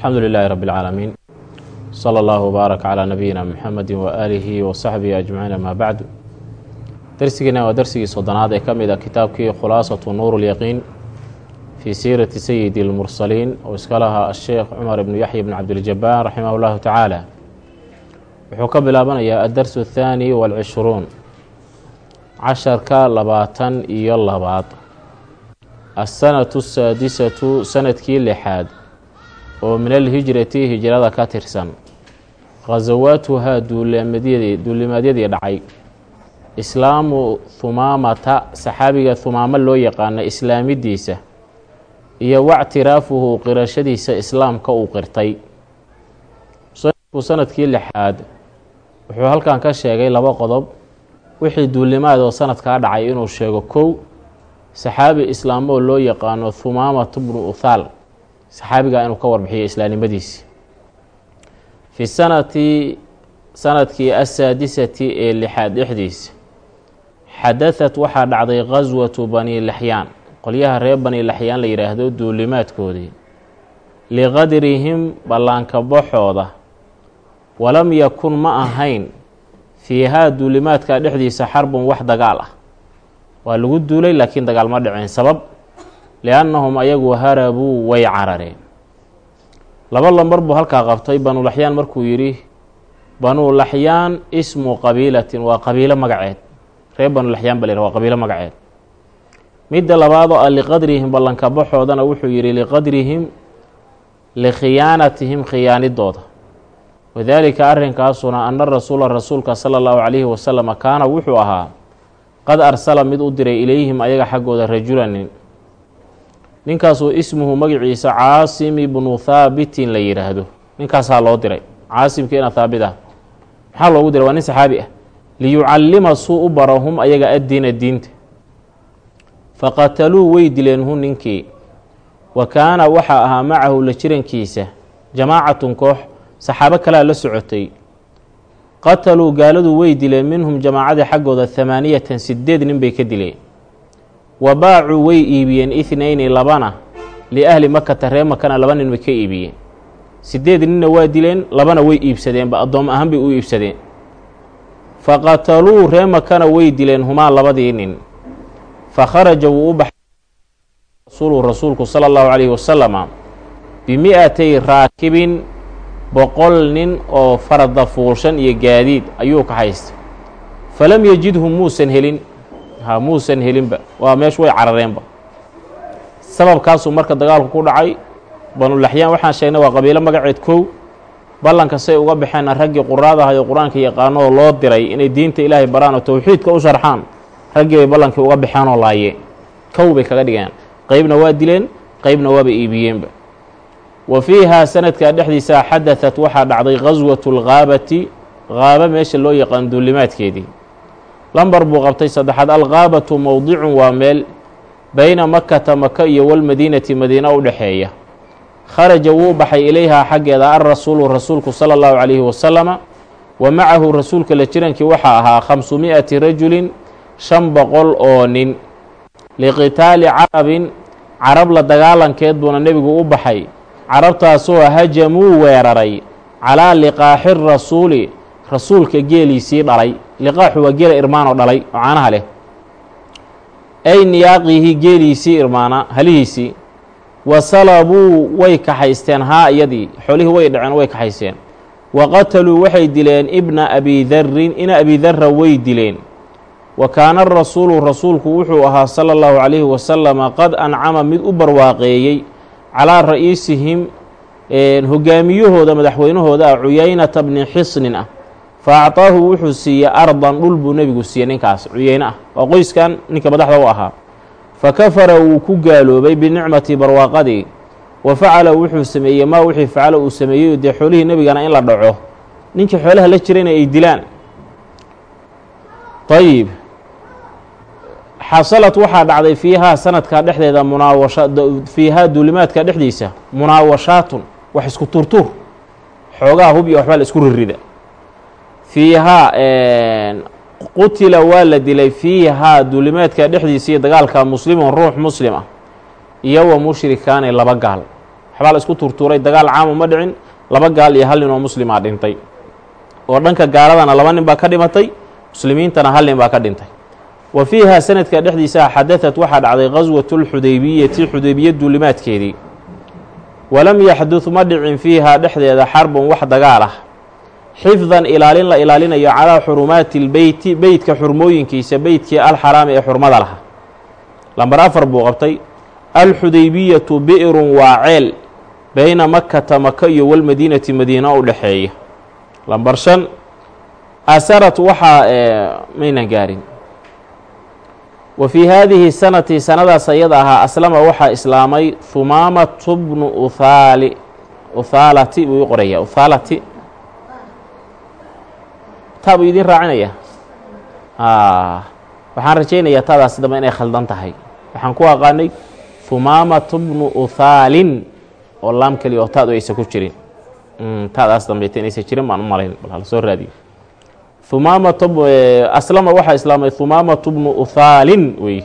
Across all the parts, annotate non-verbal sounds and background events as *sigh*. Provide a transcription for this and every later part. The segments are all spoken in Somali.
alxamdu lilaahi rabi اlcaalamiin slى اllahu wbaarak calى nabiyina mxamedi waaalihi wasaxbihi ajmaciin amaa bacdu darsigiina waa darsigii soddonaad ee ka mid a kitaabkii khulaasatu nuur اlyaqiin fii siirati sayidi اlmursaliin oo iska lahaa asheekh cumar ibnu yaxya bn cabdiljabaar raximah اllahu tacaala wuxuu ka bilaabanayaa addarsu athaani wاlcishruun casharka labaatan iyo labaad assanatu asaadisatu sanadkii lixaad oo min alhijrati hijrada ka tirsan. Khasawaatuhaa duulimaadyadii dhacay. Islaamu humaamata saxaabiga humaamo loo yaqaana islaamidiisa iyo wactiraafuhu qirashadiisa islaamka uu qirtay. Musanifku sannadkii lixaad wuxuu halkan ka sheegay laba qodob. Wixii duulimaad oo sanadkaa dhacay inuu sheego kow saxaabi islaamoo loo yaqaano humaamatu bnu uthaal saxaabiga inuu ka warbixiyo islaamnimadiisi fi sanati sannadkii asaadisati ee lixaad dhexdiisa xadahat waxaa dhacday khaswatu bani laxyaan. Qolyaha reer bani laxyaan la yidhaahdo duulimaadkoodii. Liqadrihim ballaanka baxooda. Walam yakun ma ahayn fiihaa duulimaadka dhexdiisa xarbun wax dagaal ah. Waa lagu duulay laakiin dagaal ma dhiceen. Sabab liannahum ayagu harabuu way carareen laba lambar buu halkaa qabtay banulaxyaan markuu yidhi banulaxyaan ismu qabiilatin waa qabiilo magaceed reer banulaxyaan ba yihah waa qabiilo magaceed midda labaadoo ah liqadrihim ballanka baxoodana wuxuu yidhi liqadrihim likhiyaanatihim khiyaanidooda wadaalika arrinkaasuna ana rasuula rasuulka sala allahu calayhi wasalama kaana wuxuu ahaa qad arsala mid u diray ilayhim ayaga xaggooda rajulanin ninkaasoo ismuhu magaciisa caasim ibnu thaabitin la yidhaahdo ninkaasaa loo diray. Caasimkiina thaabit ah. Maxaa loogu diray? Waa nin saxaabi ah. Liyucallima suu u baro hum ayaga addiina diinta. Faqataluu way dileen hu ninkii. Wa kaana waxaa ahaa macahu la jirankiisa jamaacatun koox saxaabo kalea la socotay. Qataluu gaaladu way dileen minhum jamaacadii xaggooda hamaaniyatan sideed nin bay ka dileen wa baacuu way iibiyeen ithnayni labana liahli makata ree makana laba nin bay ka iibiyeen. Sideed ninna waa dileen labana way iibsadeenba addoom ahaan bay u iibsadeen. Fa qataluu ree makana way dileen humaa labadii nin. Fa kharaja wuu u baxay rasuulu rasuulku sala allahu calayhi wasalama bimi-atay raakibin boqol nin oo farada fuulshan iyo gaadiid ayuu ka haystay. Falam yejidhu muusan helin ha muusan helinba. Waa meeshu way carareenba. Sababkaasuu marka dagaalku ku dhacay banulaxyaan waxaan sheegnay waa qabiilo magaceed kow. Ballanka say uga baxeenna raggii quraadahay oo qur'aanka yaqaano oo loo diray inay diinta ilaahay baraan oo towxiidka u sharxaan raggii bay ballankii uga baxeen oo laayeen. Kow bay kaga dhigeen. Qeybna waa dileen qeybna waaba iibiyeenba. Wa fiihaa sanadkaa dhexdiisa xadahat waxaa dhacday khaswatu lghaabati haaba meesha loo yaqaan duulimaadkeedii lambar buu qabtay saddexaad alghaabatu mowdicun waa meel beyna makata maka iyo walmadiinati madiina u dhexeeya kharaja wuu baxay ilayhaa xaggeeda alrasuulu rasuulku sala allahu calayhi wasalama wa macahu rasuulka la jirankii waxaa ahaa khamsumi'ati rajulin shan boqol oo nin. Liqitaali carabin carab la dagaalankeed buuna nebigu u baxay. Carabtaasoo hajamuu weeraray calaa liqaaxi rasuuli rasuulka geeliisii dhalay liqaaxu waa geela irmaanoo dhalay oo caanaha leh. Ay niyaaqihi geeliisii irmaana halihiisii wa salabuu way kaxaysteen haa iyadii xoolihii way dhaceen way kaxaysteen. Wa qataluu waxay dileen ibna abi darrin ina abi darra way dileen. Wa kaana rasuulu rasuulku wuxuu ahaa sala allahu calayhi wasalama qad ancama mid u barwaaqeeyey calaa ra'iisihim hogaamiyahooda madaxweynahooda ah cuyaynata bni xisnin ah fa acطaahu wuxuu siiyey ardan dhul buu nebigu siiyey ninkaas cuyeyne ah waa qoyskan ninka madaxda u ahaa fa kafara wuu ku gaaloobay binicmati barwaaqadii wa facala wuxuu sameeyey maa wixii facala uu sameeyey dee xoolihii nebigana in la dhaco ninkii xoolaha la jirayna ay dilaan ayib xasalad waxaa dhacday fiihaa sanadkaa dhexdeeda munaawasha fiihaa duulimaadka dhexdiisa munaawashaatun wax isku turtur xoogaa hub iyo waxbaa la isku ririda fiihaa qutila waa la dilay fiihaa duulimaadka dhexdiisa iyo dagaalka muslimun ruux muslim ah. Iyo wa mushrikaani laba gaal. Waxbaa la isku turtuuray dagaal caama ma dhicin laba gaal iyo hal nin oo muslimaa dhintay. Oo dhanka gaaladana laba nin baa ka dhimatay muslimiintana hal nin baa ka dhintay. Wa fiiha sanadka dhexdiisa xadaثat waxaa dhacday gaswatu اlxudaybiyati xudaybiya duulimaadkeedii walam yaxdud ma dhicin fiihaa dhexdeeda xarbun wax dagaal ah xifdan ilaalin la ilaalinayo calaa xurumaati lbeyti beytka xurmooyinkiisa beytkii alxaraami ee xurmada lahaa. Lamber afar buu qabtay alxudaybiyatu bi'run waa ceel beyna makata maka iyo walmadiinati madiina u dhexeeya lamber shan asarat waxaa maynan gaarin. Wa fii haadihi sanati sanadaas ayada ahaa aslama waxaa islaamay humaamatu bnu uthaali uthaalati buu ii qoraya uthaalati taa buu idiin raacinaya. Waxaan rajaynayaa taadaas damba inay khaldan tahay. Waxaan ku aqaanay humaamatu bnu uthaalin oo laam keliya oo taadu aysa ku jirin. Taadaas dambeeta inaysa jirin baan u malayn bal soo raadiyo. Humaamatu aslama waxaa islaamay humaamatu bnu uthaalin wey.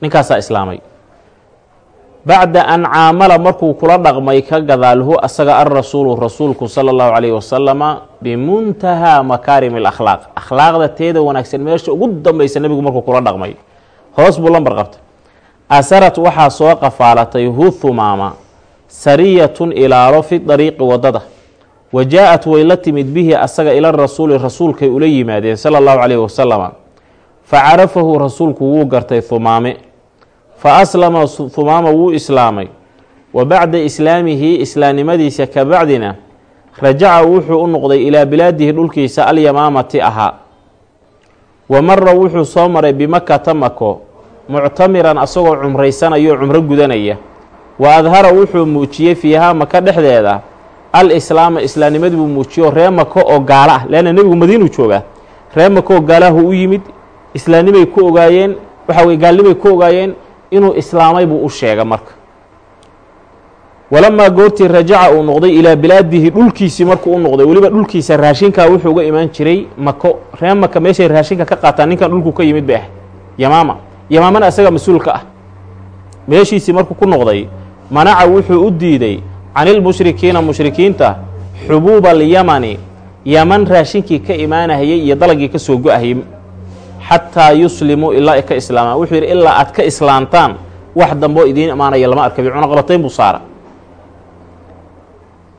Ninkaasaa islaamay bacda an caamala markuu kula dhaqmay ka gadaalhu asaga alrasuulu rasuulku sala allahu calayhi wasalama bimuntahaa makaarim alakhlaaq. Akhlaaqda teeda wanaagsan meesha ugu dambaysa nebigu markuu kula dhaqmay. Hoos buu lambar qabtay. Asarat waxaa soo qafaalatay hu humaama sariyatun ilaalo fi dariiqi waddada wa jaa-at way la timid bihi asaga ila rasuuli rasuulkay ula yimaadeen sala allahu calayhi wasalama. Fa carafahu rasuulku wuu gartay humaame fa aslama humaama wuu islaamay wa bacda islaamihi islaamnimadiisa ka bacdina rajaca wuxuu u noqday ilaa bilaadihi dhulkiisa alyamaamati ahaa wa mara wuxuu soo maray bimakata mako muctamiran asagoo cumraysanayo cumro gudanaya wa adhara wuxuu muujiyey fiihaa maka dhexdeeda al islaama islaamnimadii buu muujiyo ree mako oo gaalo ah leanna nebigu madiinuu joogaa ree mako oo gaalahu u yimid islaamnimay ku ogaayeen waxa weye gaalnimay ku ogaayeen inuu islaamay buu u sheega marka. Walamaa goortii rajaca uu noqday ilaa bilaadihi dhulkiisii markuu u noqday. Weliba dhulkiisa raashinkaa wuxuu uga imaan jiray mako ree maka meeshay raashinka ka qaataan ninkan dhulku ka yimid bay ahay yamaama. Yamaamana isaga mas'uulka ah. Meeshiisii markuu ku noqday manaca wuxuu u diiday canilmushrikiina mushrikiinta xubuuba alyamani yaman raashinkii ka imaanahayay iyo dalagii ka soo go-ahayay xataa yuslimuu ilaa ay ka islaamaan. Wuxuu yidhi ilaa aad ka islaamtaan wax damboo idiin imaanaya lama arkabi cunaqabatayn buu saara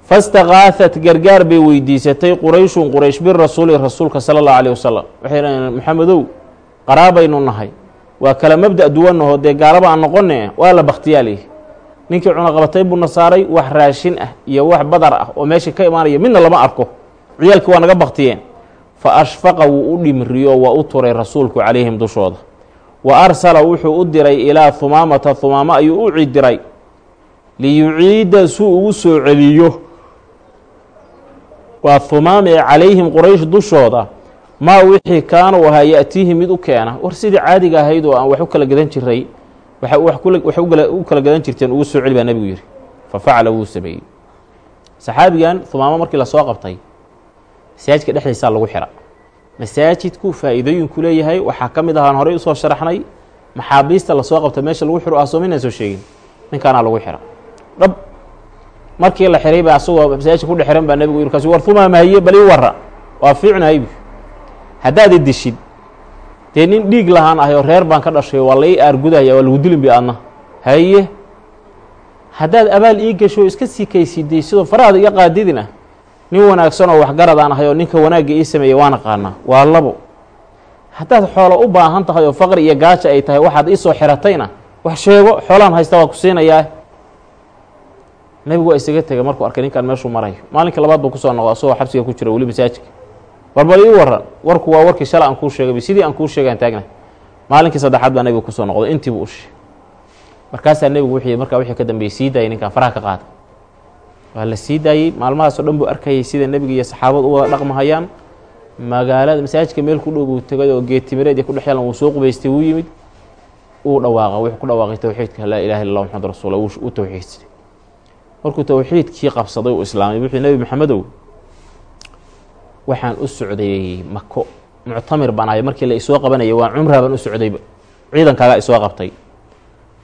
fastakaafat gargaar bay weydiisatay qurayshun quraysh birasuuli rasuulka sala allahu alayh wasalam waxay dhaheen maxamedow qaraabaynu nahay. Waa kala mabda' duwanaho dee gaalaba aan noqone waa la bakhtiyaalih ninkii cunaqabatayn buuna saaray wax raashin ah iyo wax badar ah oo meesha ka imaanaya midna lama arko. Ciyaalkii waa naga baktiyeen fa ashfaqa wuu u dhimriyo waa u turay rasuulku calayhim dushooda. Wa arsala wuxuu u diray ilaa humaamata humaamo ayuu u cidiray liyuciida suu ugu soo celiyo. Waa humaam ee calayhim quraysh dushooda. Maa wixii kaanuu ahaa ya-tiihi mid u keena. War sidii caadiga ahayd oo aan wax u kala gadan jiray wax u kala gadan jirteen ugu soo celi baa nebigu yidhi. Fa facala wuu sameeyey. Saxaabigan humaamo markii la soo qabtay masaajidka dhexdiisaa lagu xira. Masaajidku faa'iidooyinku leeyahay waxaa ka mid ahaan horey u soo sharaxnay maxaabiista la soo qabta meesha lagu xiro asoominaan soo sheegin ninkaanaa lagu xira. Dhab markii la xiray baa asagoo masaajidka ku dhex xiran baa nebigu yiri kaasi war humaama haye bal ii warra waa fiicnahaybu haddaad i dishid dee nin dhiig lahaan ahay oo reer baan ka dhashay waa lai aargudaya waa lagu dilin bi adna haye haddaad abaal ii gasho iska sii kaysiday sidoo farahaada iga qaadidina nin wanaagsan oo waxgarad aan ahay oo ninka wanaagga ii sameeya waan aqaanaa. Waa labo. Haddaad xoolo u baahan tahay oo faqri iyo gaaja ay tahay waxaad iisoo xiratayna. Wax sheego xoolaan haysta waa ku siinayaa. Nebigu waa isaga tegay markuu arkay ninkan meeshuu marayo maalinka labaad buu ku soo noqo asagoo xabsiga ku jira weli masaajidka. Barbal ii waran warku waa warkii shala aan kuu sheegay sidii aan kuu sheegaan taagna maalinkii saddexaad baa nebigu ku soo noqday intiibu u sheegay. Markaasaa nebigu wixii markaa wixii ka dambeeyey sii daayay ninkan faraha ka qaada waa la sii daayey maalmahaasoo dhan buu arkayay sida nebiga iyo saxaabadu u wada dhaqmahayaan. Magaalada masaajidka meel ku dhow buu tegay oo geetimireed iyo kudhex yalan wuu soo qubaystay wuu yimid. Uu dhawaaqa wuxuu ku dhawaaqay towxiidka laa ilaha illa allah maxamad rasuula uu markuu towxiidkii qabsaday uu islaamay wuxuu nebi maxamedow waxaan u socday mako muctamir baan ahay. Markii la isoo qabanayay waa cumraa baan u socdayba ciidankaagaa isoo qabtay.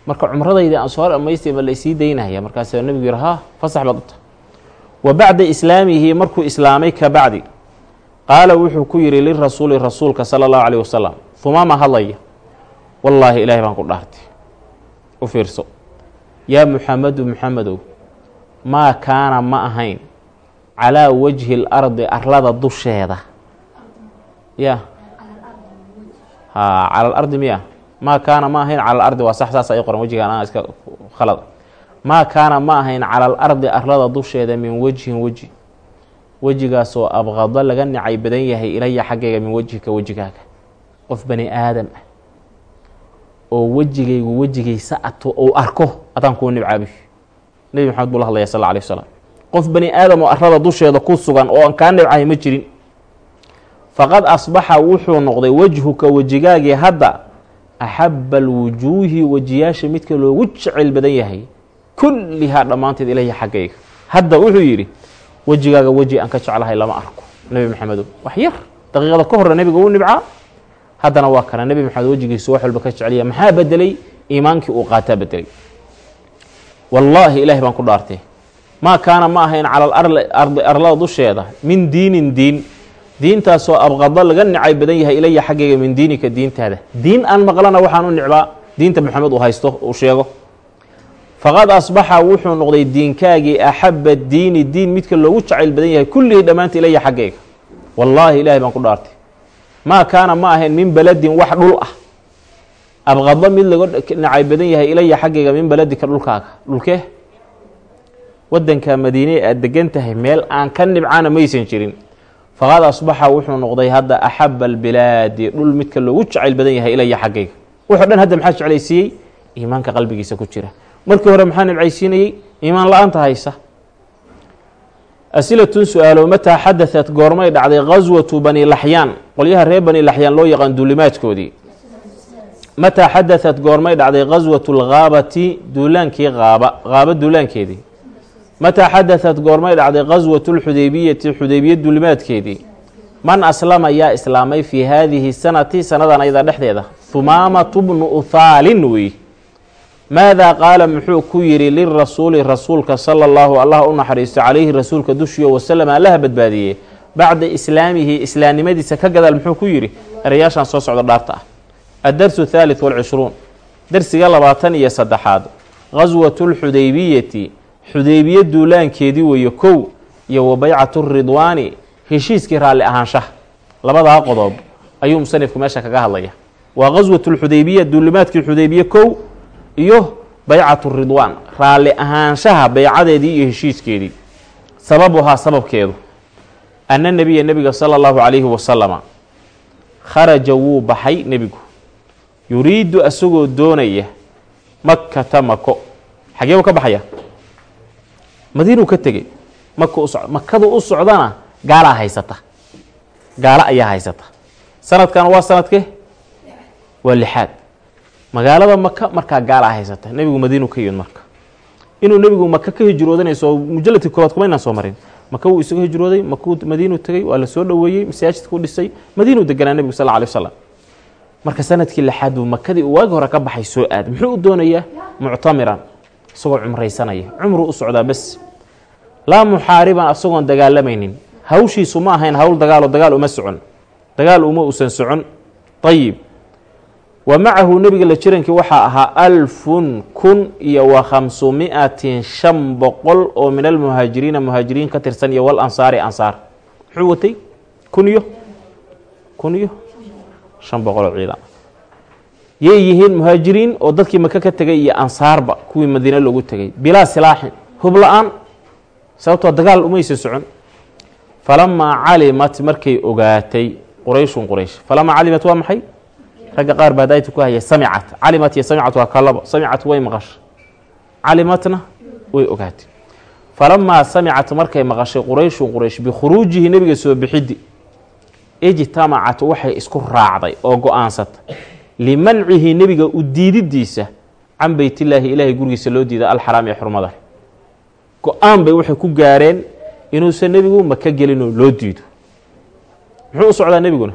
Marka cumradaydii aan soo dhamaystay ma la isii markaasuu nebigu yihi ha fasax baad wa bacda islaamihi markuu islaamay ka bacdi. Qaala wuxuu ku yidhi lirasuuli rasuulka sala allahu alayh wasalam humaama hadlaya? Wallaahi ilaahay baan ku dhaartay. U fiirso yaa muxamedu muxamedow maa kaana ma ahayn calaa wajhi اlardi arlada dusheeda? Ya. Ha cala alardi miya. Maa kaana ma ahayn cala alardi waa sax saas ay qoran wejigaan aan iska khalad maa kaana ma ahayn cala alardi arlada dusheeda min wejhin weji. Wejigaasoo abqado laga nicay badan yahay ilaya xaggayga min wejhika wejigaaga. Qof bani aadam ah oo wejigaygu wejigaysa ato ou arko adaan kuu nibcaabi nebi maxamed buu la hadlaya sal alay wasalam qof bani aadam oo arlada dusheeda ku sugan oo aan kaa nibcahay ma jirin. Faqad asbaxa wuxuu noqday wejhuka wejigaagii hadda axaba alwujuuhi wejiyaasha midka loogu jecel badan yahay kullihaa dhammaanteed ilaya xaggayga. Hadda wuxuu yidhi wejigaaga weji aan ka jeclahay lama arko. Nebi maxamedow wax yar daqiiqada ka horre nebiga u nibcaa. Haddana waa kana nebi maxamed wejigiisu wax walba ka jeceliya maxaa bedelay iimaankii uu qaataa bedelay wallaahi ilaahay baan ku dhaartay. Maa kaana ma ahayn cala alardi arlada dusheeda min diinin diin. Diintaasoo abqado laga nicay badan yahay ilaya xaggayga min diinika diintaada. Diin aan maqlana waxaan u nicbaa. Diinta maxamed uu haysto uu sheego faqad asbaxa wuxuu noqday diinkaagii axaba diini diin midka loogu jacayl badan yahay kullihii dhammaanta ilaya xaggayga. Wallaahi ilaahay baan ku dhaartay. Maa kaana ma ahayn min beledin wax dhul ah. Abqado mid laga nacay badan yahay ilaya xaggayga min beledika dhulkaaga. Dhulkee waddanka madiine aad degan tahay meel aan ka nibcana maysan jirin. Faqad asbaxa wuxuu noqday hadda axaba albilaadi dhul midka loogu jacayl badan yahay ilaya xaggayga. Wuxuu dhan hadda maxaa jeclaysiiyey? Iimaanka qalbigiisa ku jira markii hore maxaa nabcaysiinayey iimaan la'aanta haysa. Asilatun su'aalo mataa xadaat goormay dhacday ghaswatu bani laxyaan. Qolyaha ree bani laxyaan loo yaqaan duulimaadkoodii. Mataa xadaat goormay dhacday ghaswatu lghaabati duulaankii qaaba qaaba duulaankeedii. Mataa xadaat goormay dhacday ghaswatu lxudaybiyati xudaybiye duulimaadkeedii. Man aslama yaa islaamay fii haadihi sanati sanadan ayadaa dhexdeeda. Humaamatu bnu uthaalin wey maadaa qaala muxuu ku yidhi lirasuuli rasuulka sala allahu allah u naxariisto calayhi rasuulka dushiyo wasalam allaha badbaadiyey bacda islaamihi islaamnimadiisa ka gadaal muxuu ku yidhi erayaashan soo socda dhaarta ah addarsu thalith walcishruun darsiga labaatan iyo saddexaad gaswatu lxudeybiyati xudeybiye duulaankeedii weeye kow iyo wa baycatu ridwaani heshiiskii raalli ahaanshaha labadaa qodob ayuu musanifku meesha kaga hadlaya waa gaswatu lxudeybiya duulimaadkii xudeybiye kow iyo baycatu ridwaan raalli ahaanshaha beycadeedii iyo heshiiskeedii. Sababuhaa sababkeedu anna nebiya nebiga sala allahu calayhi wasalama kharaja wuu baxay nebigu. Yuriidu asagoo doonaya makata mako xagee buu ka baxaya? Madiinuu ka tegey. Maka uso makadu u socdana gaalaa haysata. Gaalo ayaa haysata. Sanadkan waa sanadke waa lixaad magaalada maka markaa gaalaa haysata nebigu madiinu ka yimid marka. Inuu nebigu maka ka hijroodanayso mujaladkii koobaad kuma inaan soo marin. Maka wuu isaga hijrooday makuu madiinuu tegey waa la soo dhoweeyey dhisay madiinuu deganaa nebigu sal alay wasalam marka sannadkii lixaad buu makadii uu waagi hore ka baxay soo aad. Muxuu u doonayaa muctamiran isagoo cumraysanaya. Cumruu u socdaa bes. Laa muxaariban asagoon dagaalamaynin. Hawshiisu ma ahayn hawl dagaalo dagaal uma socon. Dagaal uma usan socon. Ayib wa macahu nebiga la jirankii waxaa ahaa alfun kun iyo wa khamsumiatin shan boqol oo min almuhaajiriina muhaajiriin ka tirsan iyo wal ansaari ansaar. Muxuu watay? Kun iyo? Kun iyo? Shan boqol oo ciidan. Yay yihiin muhaajiriin oo dadkii maka ka tegay iyo ansaarba kuwii madiine loogu tegay bilaa silaaxin hub la'aan sababtoo dagaal umaysa socon. Falamaa calimat markay ogaatay qurayshun quraysh falamaa calimat waa maxay ragga qaar baa daayta ku haya samicat calimat iyo samicat waa kalaba samicat way maqashay. Calimatna way ogaatay. Falamaa samicat markay maqashay qurayshun quraysh bikhuruujihi nebiga soo bixiddi ijtamacat waxay isku raacday oo go'aansatay. Limancihi nebiga u diididiisa can beytillaahi ilaahay gurigiisa loo diida alxaraam ee xurmada. Go'aan bay waxay ku gaareen inuusan nebigu maka gelinoo loo diido. Muxuu u socdaa nebiguna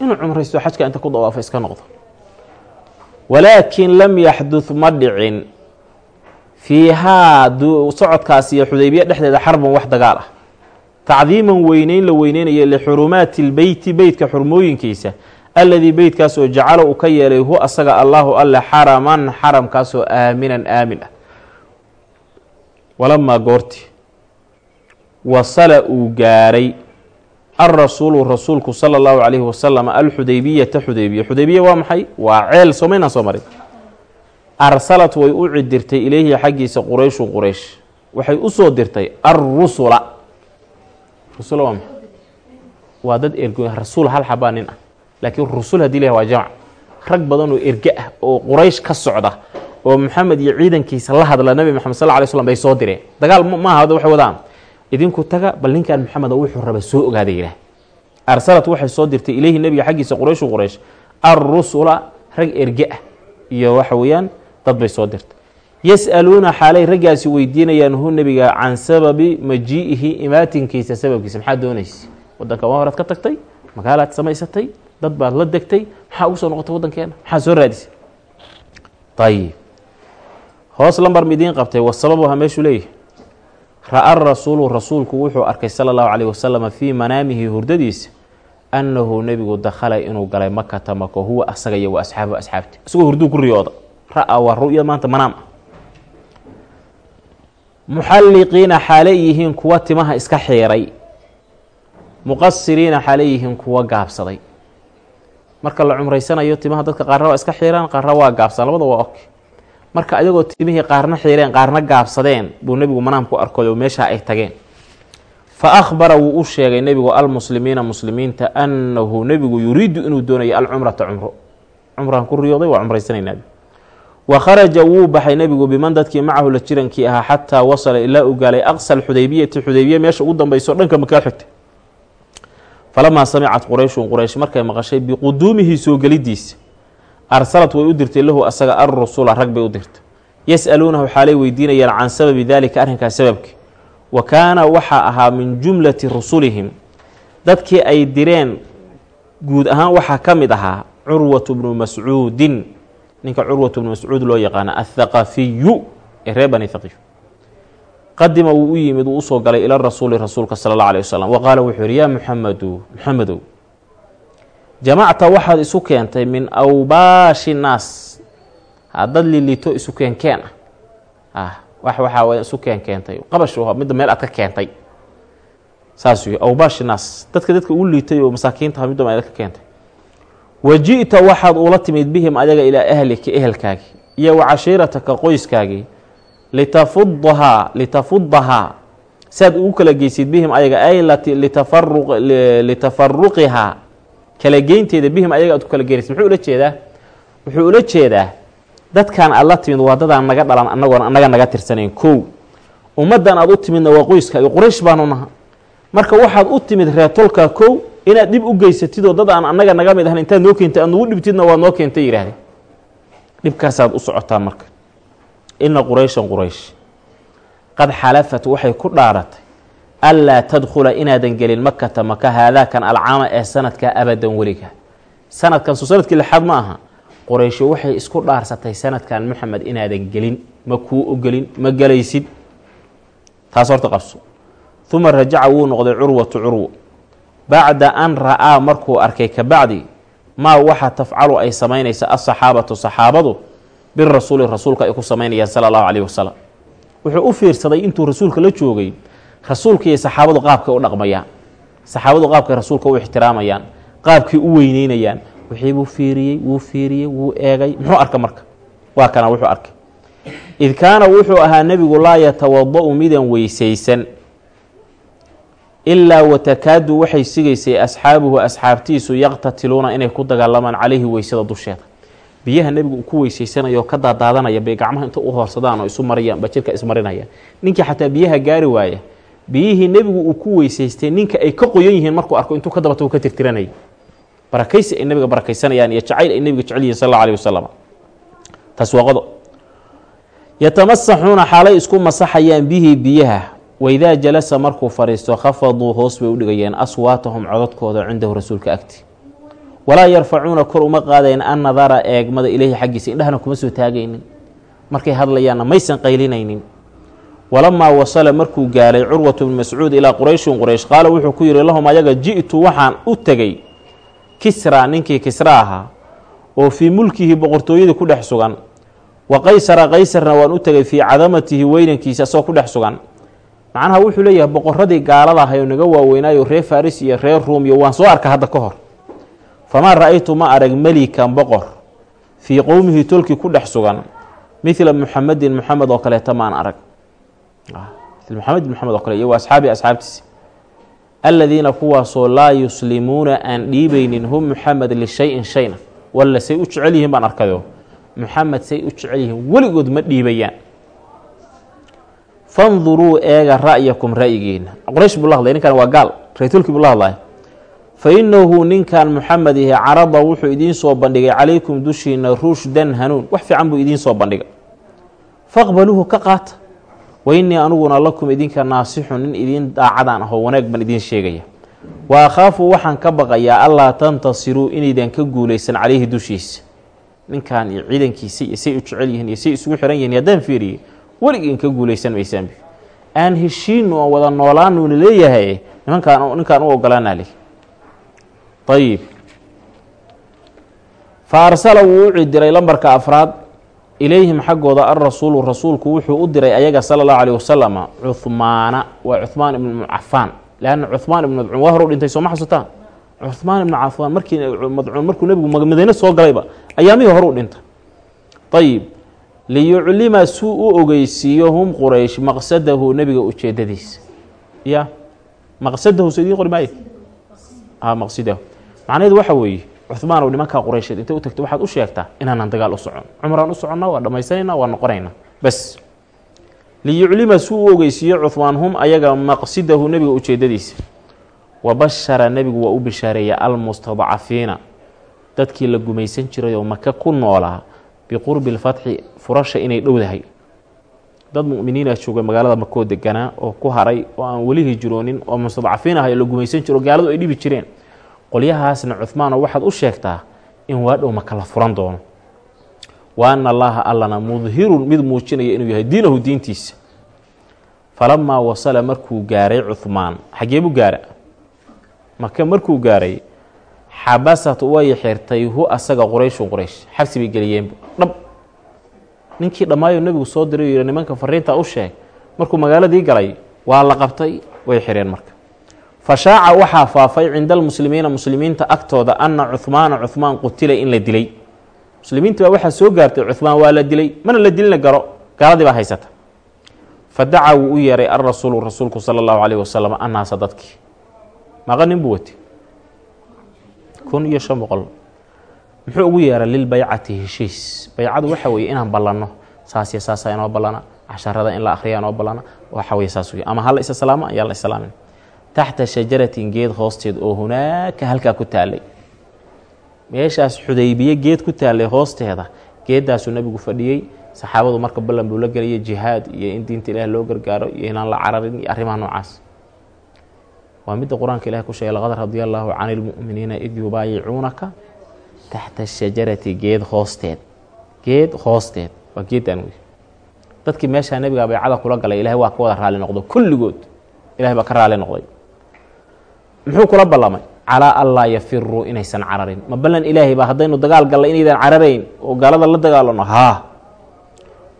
inuu cumraysto xajka inta ku dawaafo iska noqdo. Walaakin lam yaxdud ma dhicin. Fiihaa socodkaas iyo xudaybiya dhexdeeda xarbun wax dagaal ah. Tacdiiman weyneyn la weyneynayo lixurumaati lbeyti beytka xurmooyinkiisa alladii beytkaas oo jacala uu ka yeelay hu asaga allaahu alle xaraman xaramkaasoo aaminan aamin ah. Walamaa goorti wasala uu gaaray alrasuulu rasuulku sala allahu calayhi wasalam alxudaybiyata xudaybiya xudaybiya waa maxay waa ceel soomaynaan soo marin arsalat way u cidirtay ileyhi xaggiisa qurayshun quraysh waxay u soo dirtay arrusula rusula waa maxay waa dad ergo rasuul hal xabaa nin ah laakiin rusul haddii la waa jamc rag badan oo erge ah oo quraysh ka socda oo maxamed iyo ciidankiisa la hadla nabi maxamed sal lay slm bay soo direen dagaal maaha waxay wadaan idinku taga bal ninkan maxamed wuxuu raba soo ogaada yidhaah arsalat waxay soo dirtay ileyhi nebiga xaggiisa qurayshu quraysh arrusula rag erge ah. Iyo waxa weeyaan dad bay soo dirtay. Yas'aluuna xaalay raggaasi weydiinayaan hu nebiga can sababi majii'ihi imaatinkiisa sababkiisa. Maxaa doonaysa wadanka waa horaad ka tagtay magaalaad samaysatay dad baad la degtay maxaa ugu soo noqotay waddankeena? Maxaa soo raadisay? Ayib hoos lambar midiin qabtay wasababuha meeshuu leeyahy ra'a rasuulu rasuulku wuxuu arkay sala allahu calayh wasalama fii manaamihi hurdadiisa annahu nebigu dakhala inuu galay makata mako huwa asaga iyo wa asxaabti isagoo hurduu ku riyooda ra'a waa ru'ya maanta manaam. Ah muxalliqiina xaalay yihiin kuwa timaha iska xiiray. Muqasiriina xaalay yihiin kuwa gaabsaday. Marka la cumraysanayo timaha dadka qaarna waa iska xiiraan qaarna waa gaabsan labada waa ok marka ayagoo timihii qaarna xiireen qaarna gaabsadeen buu nebigu manaam ku arkoyo meeshaa ay tageen. Fa akhbara wuu u sheegay nebigu almuslimiina muslimiinta annahu nebigu yuriidu inuu doonayo alcumrata cumro. Cumraan ku riyooday waa cumraysanaynaab wa kharaja wuu baxay nebigu biman dadkii macahu la jirankii ahaa xataa wasala ilaa uu gaalay aqsa alxudaybiyati xudaybiya meesha ugu dambayso dhanka makaa xigta. Falamaa samicat qurayshun quraysh markay maqashay biquduumihi soo gelidiisa arsalat way u dirtay lahu asaga arrusula rag bay u dirtay. Yas'aluunahu xaalay weydiinayaan can sababi daalika arrinkaas sababki. Wa kaana waxaa ahaa min jumlati rusulihim. Dadkii ay direen guud ahaan waxaa ka mid ahaa curwatu bnu mascuudin. Ninka curwatu bnu mascuud loo yaqaana athaqafiyu ee reer bani thaqif. Qadima wuu u yimid wuu u soo galay ila rasuuli rasuulka sala allah alay wasalam wa qaala wuxuu yihi yaa muxamedu muxamedow jamacta waxaad isu keentay min awbaashi naas. Dad lilito isu keenkeen. Ah wax waxaa isu keen keentay. Qabash midda meel aad ka keentay. Saas wey awbaashi naas. Dadka dadka ugu liitay oo masaakiintaha midda meel ka keentay. Wa ji'ta waxaad ula timid bihim ayaga ilaa ahlika ehelkaagii iyo wa cashiirataka qoyskaagii litafudahaa litafudahaa saad ugu kala geysid bihim ayaga ay litafaruqihaa kala geynteeda bihim ayaga aad ku kala geenaysid muxuu ula jeedaa? Wuxuu ula jeedaa dadkan aad la timid waa dadaan naga dhalan anagoon annaga naga tirsanayn. Kow ummaddan aad u timidna waa qoyskaaga quraysh baanu naha. Marka waxaad u timid reetolka kow inaad dhib u geysatidoo dad aan annaga naga mid ahan intaad noo keentay aad nagu dhibtidna waad noo keentay yidhahdeen dhibkaasaad u socotaa marka. Ina qurayshan quraysh. Qad xalafat waxay ku dhaaratay anlaa tadkhula inaadan gelin makata maka haadaakan alcaama ee sanadkaa abadan weliga sanadkan soo sannadkii lixaad ma aha qoraysho waxay isku dhaarsatay sanadkan moxamed inaadan gelin ma kuu ogelin ma gelaysid taas horta qabso uma rajaca wuu noqday curwatu curwo bacda an ra'aa markuu arkay kabacdi maa waxa tafcalu ay samaynaysa asaxaabatu saxaabadu birasuuli rasuulka ay ku samaynayaan sala allahu calayhi wasalam wuxuu u fiirsaday intuu rasuulka la joogay rasuulka iyo saxaabadu qaabkay u dhaqmayaan. Saxaabadu qaabkay rasuulka u ixtiraamayaan qaabkay u weyneynayaan. Wixii buu fiiriyey wuu fiiriyey wuu eegay. Muxuu arka marka? Waa kana wuxuu arkay. Id kaana wuxuu ahaa nebigu laa yatawada-u midan weysaysan ilaa watakaadu waxay sigaysay asxaabuhu asxaabtiisu yaqtatiluuna inay ku dagaalamaan calayhi weysada dusheeda. Biyaha nebigu uu ku weysaysanayo oo ka daadaadanaya bay gacmaha inta u hoorsadaan oo isu mariyaan ba jirka ismarinayaan ninkii xataa biyaha gaari waaya biyihii nebigu uu ku weysaystay ninka ay ka qoyan yihiin markuu arko intuu ka dabata uu ka tirtiranayay. Barakaysi ay nebiga barakaysanayaan iyo jacayl ay nebiga jecel yihiin sal alla alih wasalam taas waa qodo yatamasaxuuna xaalay isku masaxayaan bihi biyaha. Waidaa jalasa markuu fadhiisto khafaduu hoos bay u dhigayeen aswaatahum cododkooda cindahu rasuulka agti. Walaa yarfacuuna kor uma qaadayn an nadara eegmada ileyhi xaggiisa indhahana kuma soo taagaynin. Markay hadlayaanna maysan qaylinaynin walamaa wasala markuu gaaray curwatu bnu mascuud ilaa qurayshin quraysh qaala wuxuu ku yihi lahum ayaga ji'tu waxaan u tegey kisra ninkii kisra ahaa oo fii mulkihi boqortooyadii ku dhex sugan. Wa qaysara qaysarna waan u tegay fii cadamatihi weynankiisa asagoo ku dhex sugan. Macnaha wuxuu leeyahay boqoradii gaalada ahay oo naga waaweynaayo reer faris iyo reer ruum iyo waan soo arka hadda ka hor. Famaa ra'aytu ma arag melikan boqor fii qowmihi tolkii ku dhex sugan midla muxamedin muxamed oo kaleeta maan arag muxamed muxamed oo kale iyo wa asxaabi asxaabtiisa aladiina kuwaasoo laa yuslimuuna aan dhiibaynin hum muxamed lishayin shayna. Walla say u jecel yihiin baan arkayo muxamed say u jecel yihiin weligood ma dhiibayaan. Fanduruu eega ra'yakum ra'yigiina. Quraysh buu la hadlay ninkan waa gaal reetulkii buu la hadlay. Fa inahu ninkan muxamed yahay carada wuxuu idiin soo bandhigay calaykum dushiina rushdan hanuun. Wax fiican buu idiin soo bandhigay. Faqbaluuhu ka qaata wa innii aniguna lakum idinka naasixun nin idiin daacadaan ahoo wanaag baan idiin sheegaya. Wa akhaafu waxaan ka baqayaa allaa tantasiruu inaydan ka guulaysan caleyhi dushiisa. Ninkan iyo ciidankiisa iyo say u jecel yihiin iyo say isugu xiran yihiin haddaan fiiriyey weligiin ka guulaysan maysaanbi aan heshiinu oo wada noolaanuuna leeyahay nimankaan ninkaan u ogolaanaa leh ayib fa arsala wuu u cidiray lambarka afraad ilayhim xaggooda alrasuulu rasuulku wuxuu u diray ayaga sala allahu caleyh wasalama cuhmaana waa cuhmaan ibnu cafaan. Leanna cuhmaan ibnu madcuun waa hor u dhintay sooma xasutaan cuhmaan ibnu cafaan markii madcuun markuu nebigu madiine soo galayba ayaamihii hor u dhintay? Ayib liyuclima suu u ogeysiiyo hum quraysh maqsadahu nebiga ujeedadiisa ya maqsadahu so idiin qori maayo maqsidahu. Macnaheedu waxa weeye cuhmaan oo nimankaa quraysheed intay u tagto waxaad u sheegtaa inaanan dagaal u socon. Cumraan u soconnaa waa dhammaysanayna waa noqonaynaa bas liyuclima suu u ogeysiiyo cuhmaan hum ayaga maqsidahu nebiga ujeedadiisa. Wa bashara nebigu waa u bishaareeya almustadcafiina. Dadkii la gumaysan jiray oo maka ku noolaa biqurbi lfatxi furasha inay dhowdahay. Dad mu'miniina jooga magaalada makoo deganaa oo ku haray oo aan weli hijroonin oo mustadcafiin oo la gumaysan jiro gaaladu ay dhibi jireen qolyahaasna cuhmaanoo waxaad u sheegtaa in waadhow maka la furan doono. Wa ana allaha allana mudhirun mid muujinaya inuu yahay diinahu diintiisa. Falamaa wasala markuu gaaray cuhmaan xagee buu gaara. Maka markuu gaaray xabasat way xirtay hu asaga qurayshun quraysh xabsi bay geliyeenba dhab. Ninkii dhammaayo nebigu soo diray yihi nimanka fariinta u sheeg markuu magaaladii galay waa la qabtay way xireen marka fa shaaca waxaa faafay cinda almuslimiina muslimiinta agtooda anna cuhmaana cuhmaan qutila in la dilay. Muslimiinta baa waxaa soo gaartay cuhmaan waa la dilay. Mana la dilina garo. Gaaladii baa haysata. Fa wuu u yeeray alrasuulu rasuulku sala allahu caleyh wasalam annaasa dadkii maqa nin buu watay. Kun iyo shan boqol. Muxuu ugu yeeray lilbaycati heshiis. Baycadu waxa weeye inaan ballanno. Saasyo saasaa inoo ballana. Casharada in la akhriya inoo ballana. Waxa weye saas wey ama hala isa salaamo ayaan la islaamin taxta shajaratin geed hoosteed oo hunaaka halkaa ku taallay. Meeshaas xudaybiye geed ku taallay hoosteeda geeddaasuu nebigu fadhiyey. Saxaabadu marka ballan buu la geliyay jihaad iyo in diinta ilaah loo gargaaro iyo inaan la cararin iyo arrimaha noocaas. Waa midda qur'aanka ilahi ku sheegay laqad radia allaahu cani lmu'miniina id yubaayicuunaka taxta shajarati geed hoosteed. Geed hoosteed waa geeddaan wey dadkii meeshaa nebiga baycada kula galay ilahay waa ka wada raali noqdo kulligood ilahay baa ka raali noqday muxuu kula ballamay? Calaa an laa yafiruu inaysan cararin. Ma ballan ilaahay baa haddaynu dagaal galla inaydan cararayn oo gaalada la dagaalano? Haa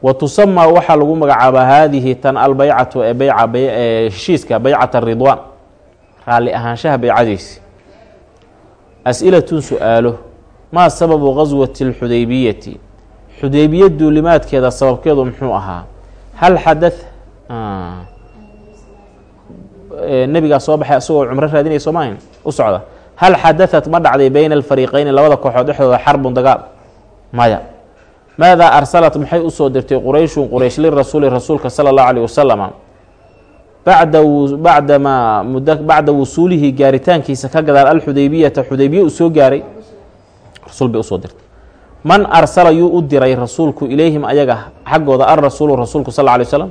wa tusamaa waxaa lagu magacaabaa haadihi tan albaycatu ee bayca heshiiska baycat aridwaan raalli ahaanshaha baycadiisi. As-ilatun su'aalo. Maa sababu gaswati اlxudaybiyati xudaybiya duulimaadkeeda sababkeedu muxuu ahaa? Hal xadaث nebigaa soo baxay asagoo cumro raadinaya soomaahin u socda. Hal xadaat ma dhacday bayna alfariiqayni labada kooxood dhexdooda xarbun dagaal. Maya. Maadaa arsalat maxay u soo dirtay qurayshun quraysh lirasuuli rasuulka sala allahu alayh wasalama bacda bacdamaa muddo bacda wusuulihi gaaritaankiisa ka gadaal alxudaybiyata xudaybiya uu soo gaaray. Rasuul bay u soo dirtay. Man arsala yuu u diray rasuulku ilayhim ayaga xaggooda alrasuulu rasuulku sal alla alay wasalam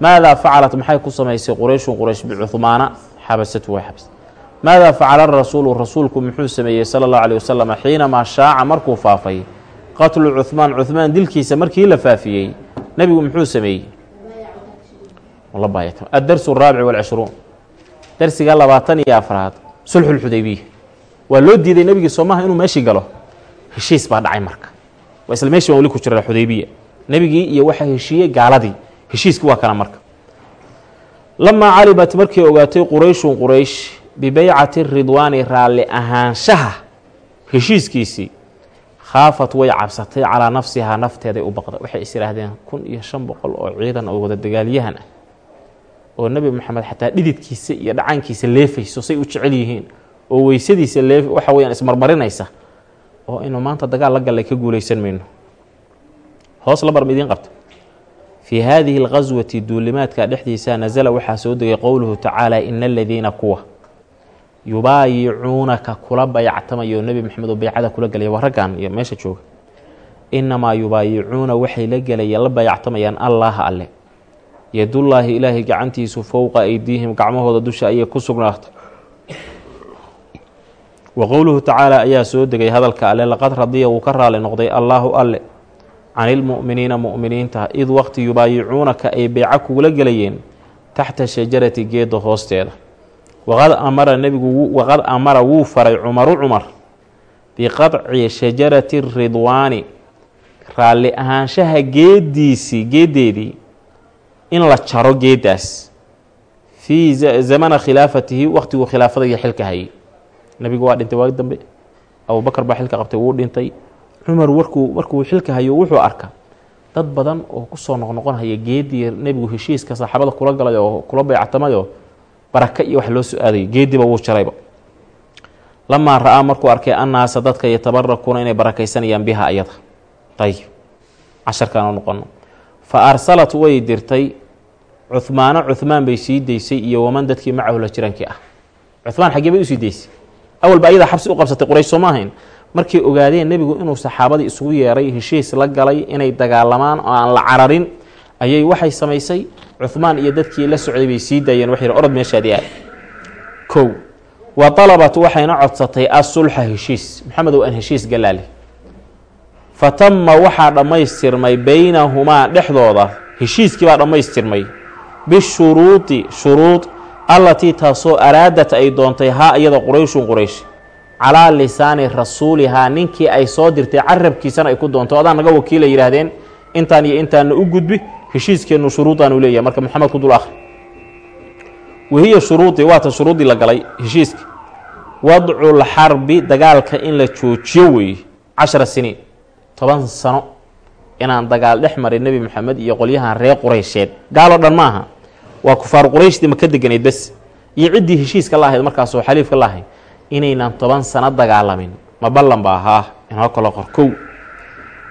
maadaa facalat maxay ku samaysay qurayshun quraysh bicuhmaana xabasatu way xabs maada facala rasuulu rasuulku muxuu sameeyey sala allahu aleyh wasalam xiinamaa shaaca markuu faafay qatlu cuhmaan cuhmaan dilkiisa markii la faafiyey nebigu muxuu sameeyey addarsu araabic walcishruun darsiga labaatan iyo afraad sulxulxudaybiya waa loo diiday nebigii soomaha inuu meeshii galo heshiis baa dhacay marka waa isla meeshii baan weli ku jira xudaybiya nebigii iyo waxaa heshiiyey gaaladii heshiiskii waa kana marka. Lamaa calimat markay ogaatay qurayshun quraysh bibeycati ridwaani raalli ahaanshaha heshiiskiisii khaafat way cabsatay calaa nafsihaa nafteeday u baqday. Waxay is yidhaahdeen kun iyo shan boqol oo ciidan oo wada dagaalyahan ah oo nebi moxamed xataa dhididkiisa iyo dhacaankiisa leefayso say u jecel yihiin oo weysadiisa lee waxa weyaan ismarmarinaysa oo inuu maanta dagaal la gallay ka guulaysan mayno. Hoos la barma idiin qabta fii haadihi alqaswati duulimaadka dhexdiisa nasala waxaa soo degay qowluhu tacaala ina aladiina kuwa yubaayicuunaka kula bayactamayo nebi maxamed oo baycada kula gelaya waa raggan iyo meesha jooga inamaa yubaayicuuna waxay la gelaya la bayactamayaan allaha alle yadullaahi ilaahay gacantiisu fowqa aydiihim gacmahooda dusha ayay ku sugnaatay wa qowluhu tacaala ayaa soo degay hadalka alle laqad radiya wuu ka raali noqday allaahu alle can ilmu'miniina mu'miniinta id waqti yubaayicuunaka ay beyco kugula gelayeen taxta shajarati geedda hoosteeda. Waqad amara nebigu waqad amara wuu faray cumaru cumar biqadci shajarati ridwaani raalli ahaanshaha geeddiisii geeddeedii in la jaro geeddaas. Fii zamana khilaafatihi waqtiguu khilaafada iyo xilka hayay. Nebigu waa dhintay waagi dambe abubakar baa xilka qabtay wuu dhintay cumar warkuu markuu xilka hayo wuxuu arka dad badan oo ku soo noqnoqon haya geeddii nebigu heshiiska saxaabada kula galay oo kula bayctamayoo baraka iyo wax loo soo aadayay geeddiiba wuu jarayba. Lamaa ra'aa markuu arkay annaasa dadka yatabarakuuna inay barakaysanayaan biha ayada. Ayib casharkaan noqono fa arsalat way dirtay. Cuhmaano cuhmaan bay sii daysay iyo waman dadkii macahu la jirankii ah. Cuhmaan xaggee bay u sii daysay. Awalba ayadaa xabsi u qabsatay quraysh soo ma ahayn markay ogaadeen nebigu inuu saxaabadii isugu yeeray heshiis la galay inay dagaalamaan oo aan la cararin ayay waxay samaysay. Cuhmaan iyo dadkii la socday bay sii daayeen. Waxay orod meeshaadii aad kow wa dalabat waxayna codsatay asulxa heshiis. Maxamedow aan heshiis galaale fa tama waxaa dhammaystirmay beynahumaa dhexdooda. Heshiiskii baa dhammaystirmay. Bishuruudi shuruud allatii taasoo araadat ay doontay haa iyada qurayshun quraysh calaa lisaani rasuulihaa ninkii ay soo dirtay carabkiisana ay ku doonto. Adaan naga wakiila yidhaahdeen intaan iyo intaana u gudbi heshiiskeennu shuruudaanu leeyahay. Marka maxamed ku dul akhri. Wahiya shuruudii waata shuruuddii la galay heshiiska wadcul xarbi dagaalka in la joojiyo weeye cashara siniin. Toban sano inaan dagaal dhex marin nebi maxamed iyo qolyahan reer quraysheed. Gaaloo dhan maaha. Waa kufaaru qurayshdii maka deganayd bes. Iyo ciddii heshiiska la ahayd markaasoo xaliifka la ahayd inaynan toban sano dagaalamin. Ma ballan ba ahaa inoo kalo qor kow.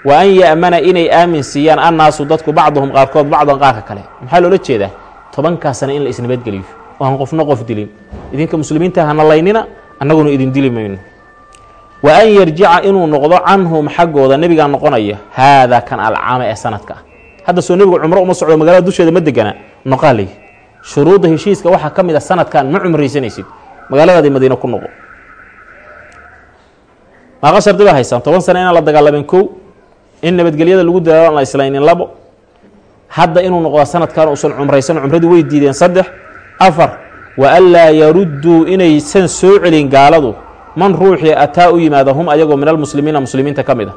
Wa an ya'mana inay aamin siiyaan annaasu dadku bacduhum qaarkood bacdan qaarka kale. Maxaa loola jeedaa? Tobankaa sano in la isnabadgeliyo oo aan qofna qof dilin. Idinka muslimiinta hana laynina annaguna idin dili mayno wa an yarjica inuu noqdo canhum xaggooda nebigaa noqonaya haadaa kan alcaama ee sanadka. Ah hadda soo nebigu cumro uma socdo magaalada dusheeda ma degana noqaalay shuruudda heshiiska waxaa ka mid a sanadkan ma cumraysanaysid. Magaaladaadii madiine ku noqo maaqa shardi baa haysaan toban sano inaan la dagaalamin kow in nabadgelyada lagu dadaalo aan la islaynin labo hadda inuu noqdo sanadkan uusan cumraysan cumradii way diideen saddex afar wa anlaa yarudduu inaysan soo celin gaaladu man ruuxii ataa u yimaada hum ayagoo min almuslimiina muslimiinta ka mid a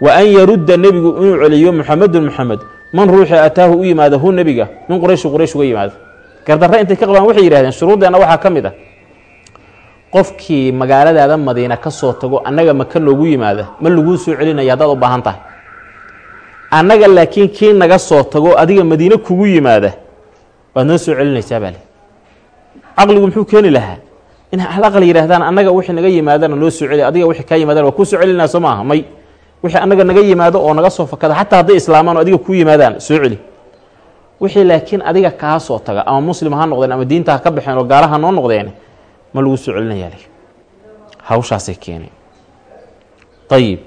wa an yarudda nebigu inuu celiyo muxamedun muxamed man ruuxii ataahu u yimaada hu nebiga min qurayshi quraysh uga yimaada. Gardarre intay ka qabaan waxay yidhahdeen shuruuddeenna waxaa ka mid ah qofkii magaaladaada madiina ka soo tago annaga maka noogu yimaada? Ma laguu soo celinaya haddaad u baahan tahay. Annaga laakiin kii naga soo tago adiga madiine kugu yimaada? Waad noo soo celinaysaa baa le caqligu muxuu keeni lahaa? Inay alaqal yidhahdaan annaga wixii naga yimaadana noo soo celi adiga wixii kaa yimaadana waa kuu soo celinaa soo maaha? May. Wixii annaga naga yimaado oo naga soo fakada xataa hadday islaamaan oo adiga kuu yimaadaan soo celi. Wixii laakiin adiga kaa soo taga ama muslim ha noqdeen ama diinta ha ka baxeen oo gaalaha noo noqdeen ma lagu soo celinayaa le hawshaasay keeneen ayib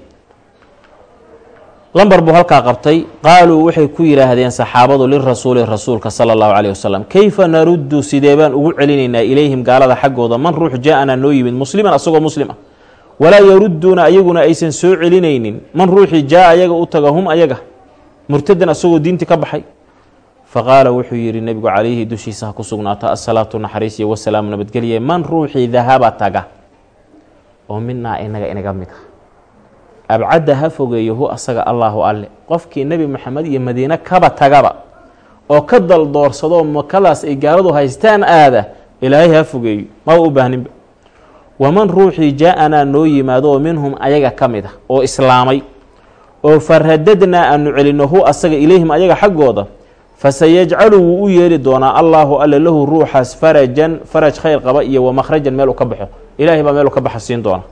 lambar buu halkaa qabtay. Qaaluu waxay ku yidhaahdeen saxaabadu lirasuuli rasuulka sala allahu caleyh wasalam kayfa naruddu sidee baan ugu celinaynaa ilayhim gaalada xaggooda? Man ruux jaa-anaa noo yimid musliman asagoo muslim ah. Walaa yarudduuna ayaguna aysan soo celinaynin. Man ruuxii jaa ayaga u taga hum ayaga. Murtadan asagoo diintii ka baxay faqaala wuxuu yidhi nebigu calayhi dushiisa ha ku sugnaata asalaatu naxariis iyo wasalaamu nabadgelye man ruuxii dahaba taga? Oo minaa inaga inaga mid ah. Abcadda ha fogeeyo hu asaga allaahu alle. Qofkii nebi moxamed iyo madiine kaba tagaba oo ka daldoorsado makadaas ay gaaladu haystaan aada ilaahay ha fogeeyo maba u baahninba. Waman ruuxii jaa-anaa noo oo minhum ayaga ka mid ah oo islaamay oo faradadnaa aanu celinno hu asaga ilayhim ayaga xaggooda fasayajcalu wuu u yeeli doonaa allaahu alle lahu ruuxaas farajan faraj khayr qaba iyo wamakhrajan meel u ka baxo ilaahay baa meel u ka baxa siin doona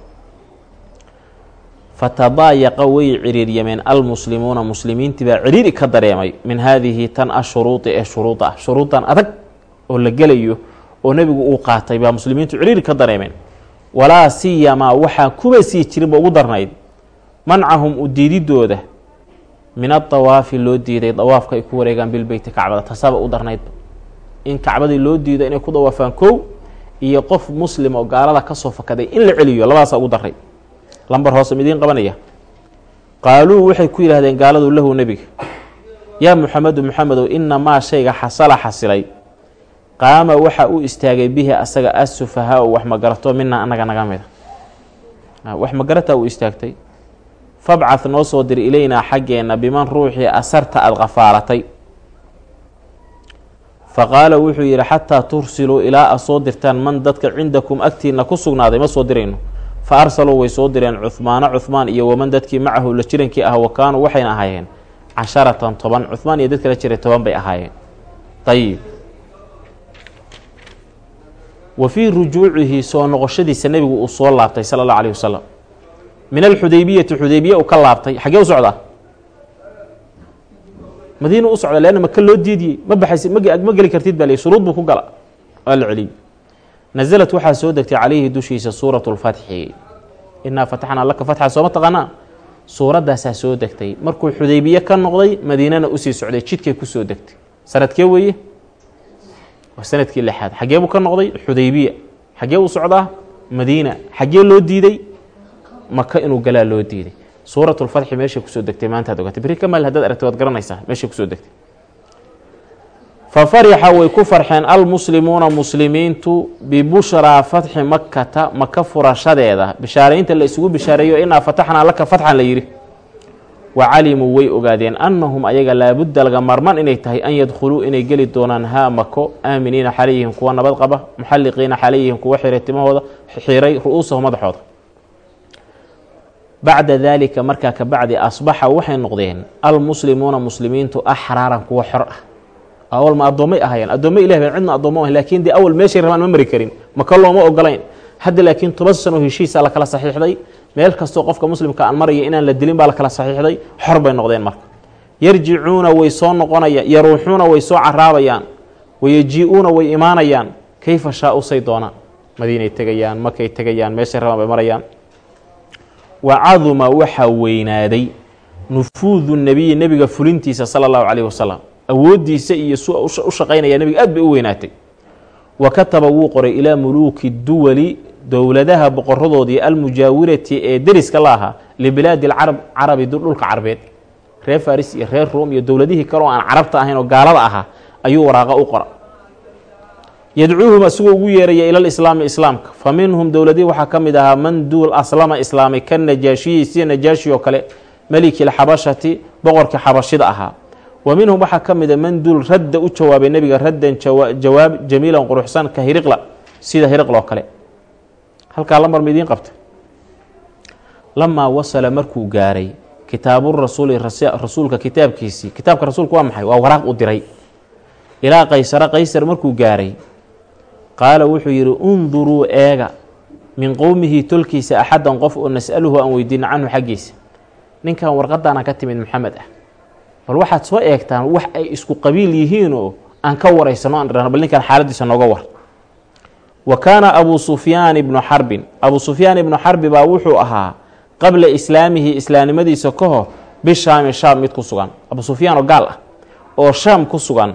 fatadaayaqa way ciriiryameen almuslimuuna muslimiintii baa ciriiri ka dareemay min haadihi tan ashuruudi ee shuruuda ah shuruudan adag oo la gelayo oo nebigu uu qaatay baa muslimiintu ciriiri ka dareemeen walaa siyamaa waxaa kuba sii jirinba ugu darnayd mancahum u diididooda min adawaafi loo diiday dawaafka ay ku wareegaan bilbeyti kacbada. Tasaaba u darnaydba in kacbadii loo diido inay ku dawaafaan kow iyo qof muslim oo gaalada ka soo fakaday in la celiyo. Labadaasa ugu darray lambar hoose midiin qabanaya. Qaaluu waxay ku yidhahdeen gaaladu lahu nebiga yaa muxamedu muxamedow inamaa shayga xasala xasilay. Qaama waxa u istaagay bihi asaga assufahaa oo wax magarato mina anaga naga mida. Wax magarataa u istaagtay fabcad noo soo dir ilaynaa xaggeenna biman ruuxii asarta aada qafaalatay fa qaala wuxuu yidhi xataa tursiluu ilaa a soo dirtaan man dadka cindakum agtiina ku sugnaaday ma soo dirayno. Fa arsaluu way soo direen cuhmaana cuhmaan iyo waman dadkii macahu la jirankii ah wa kaanuu waxayna ahaayeen casharatan toban. Cuhmaan iyo dadka la jiray toban bay ahaayeen. Ayib wa fii rujuucihi soo noqoshadiisa nebigu uu soo laabtay sala allahu alayh wasalam min alxudaybiyati xudaybiya uu ka laabtay xaggee u socdaa madiina u socda leanna maka loo diidiyey ma baxaysi ma geli kartid ba l shuruud buu ku gala waa la celiyey nasalat waxaa soo degtay calayhi dushiisa suuratu lfatxi innaa fataxnaa laka fatxa sooma taqaanaa suuraddaasaa soo degtay markuu xudaybiye ka noqday madiinana u sii socday jidkay ku soo degtay sanadkee weeye waa sannadkii lixaad xaggee buu ka noqday xudaybiya xaggee u socdaa madiina xaggee loo diiday maka inuu galaa loo diiday. Suuraة اlfatxi meeshay ku soo degtay maantaad ogaatay beri ka maal hadaad aragtay waad garanaysaa meeshay ku soo degtay. Fafarixa way ku farxeen almuslimuuna muslimiintu bibushraa fatxi makata maka furashadeeda. Bishaaraynta la isugu bishaareeyo inaa fataxnaa laka fatxan la yidhi. Wa calimuu way ogaadeen annahum ayaga laabudda laga marman inay tahay an yadkhuluu inay geli doonaan haa mako aaminiina xalayhim kuwa nabad qaba muxalliqiina xalayhim kuwa xiray timahooda xiray ru-uusahu madaxooda bacda daalika markaa ka bacdi asbaxa waxay noqdeen almuslimuuna muslimiintu axraaran kuwa xor ah. Awal ma ahaayeen addoommo ilah ba cidna addoommo ah laakiin dee awal meeshay rabaan ma mari karin maka looma ogolayn. Hadda laakiin toban sano heshiisa la saxiixday meel kastoo qofka muslimka aan maraya inaan la dilin baa la saxiixday xor bay noqdeen marka. Yarjicuuna way soo noqonaya yaruuxuuna way soo caraabayaan wayajii-uuna way imaanayaan. Kayfa shaa-u say doonaan? Madiinay tegayaan makay tegayaan meeshay rabaan bay marayaan wa caduma waxaa weynaaday nufuudu nebiyi nebiga fulintiisa sala allahu calayh wasalam awooddiisa iyo su u shaqaynaya nebiga aad bay u weynaatay. Wa kataba wuu qoray ilaa muluuki duwali dowladaha boqoradoodii almujaawirati ee deriska la ahaa libilaadi alcarab carabi dhulka carbeed. Reer faris iyo reer ruum iyo dowladihii kale oo aan carabta ahayn oo gaalada ahaa ayuu waraaqa u qora yadcuuhum asagoo ugu yeeraya ila lislaami islaamka. Fa minhum dowladihii waxaa ka mid ahaa man duul aslama islaamay ka najaashiyi sida najaashi oo kale meliki lxabashati boqorkii xabashida ahaa. Wa minhum waxaa ka mida man duul radda u jawaabay nebiga raddan jawaab jamiilan quruxsan ka hiriqla sida hiriqla kale. Halkaa lamar ma idiin qabta lamaa wasala markuu gaaray kitaaburasuuli rasuulka kitaabkiisii kitaabka rasuulka waa maxay? Waa waraaq u diray. Ilaa qaysara qaysar markuu gaaray qaala wuxuu yidhi unduruu eega min qowmihi tolkiisa axaddan qof oo nas'aluhu aan weydiino canhu xaggiisa. Ninkan warqadaana ka timid maxamed ah. Bal waxaad soo eegtaan wax ay isku qabiil yihiinoo aan ka waraysano aan dhahno bal ninkan xaaladiisa nooga war. Wa kaana abuu sufyaan ibnu xarbin abuu sufyaan ibnu xarbi baa wuxuu ahaa qabla islaamihi islaamnimadiisa ka hor bishaami shaam mid ku sugan. Abu sufyaan oo gaal ah oo shaam ku sugan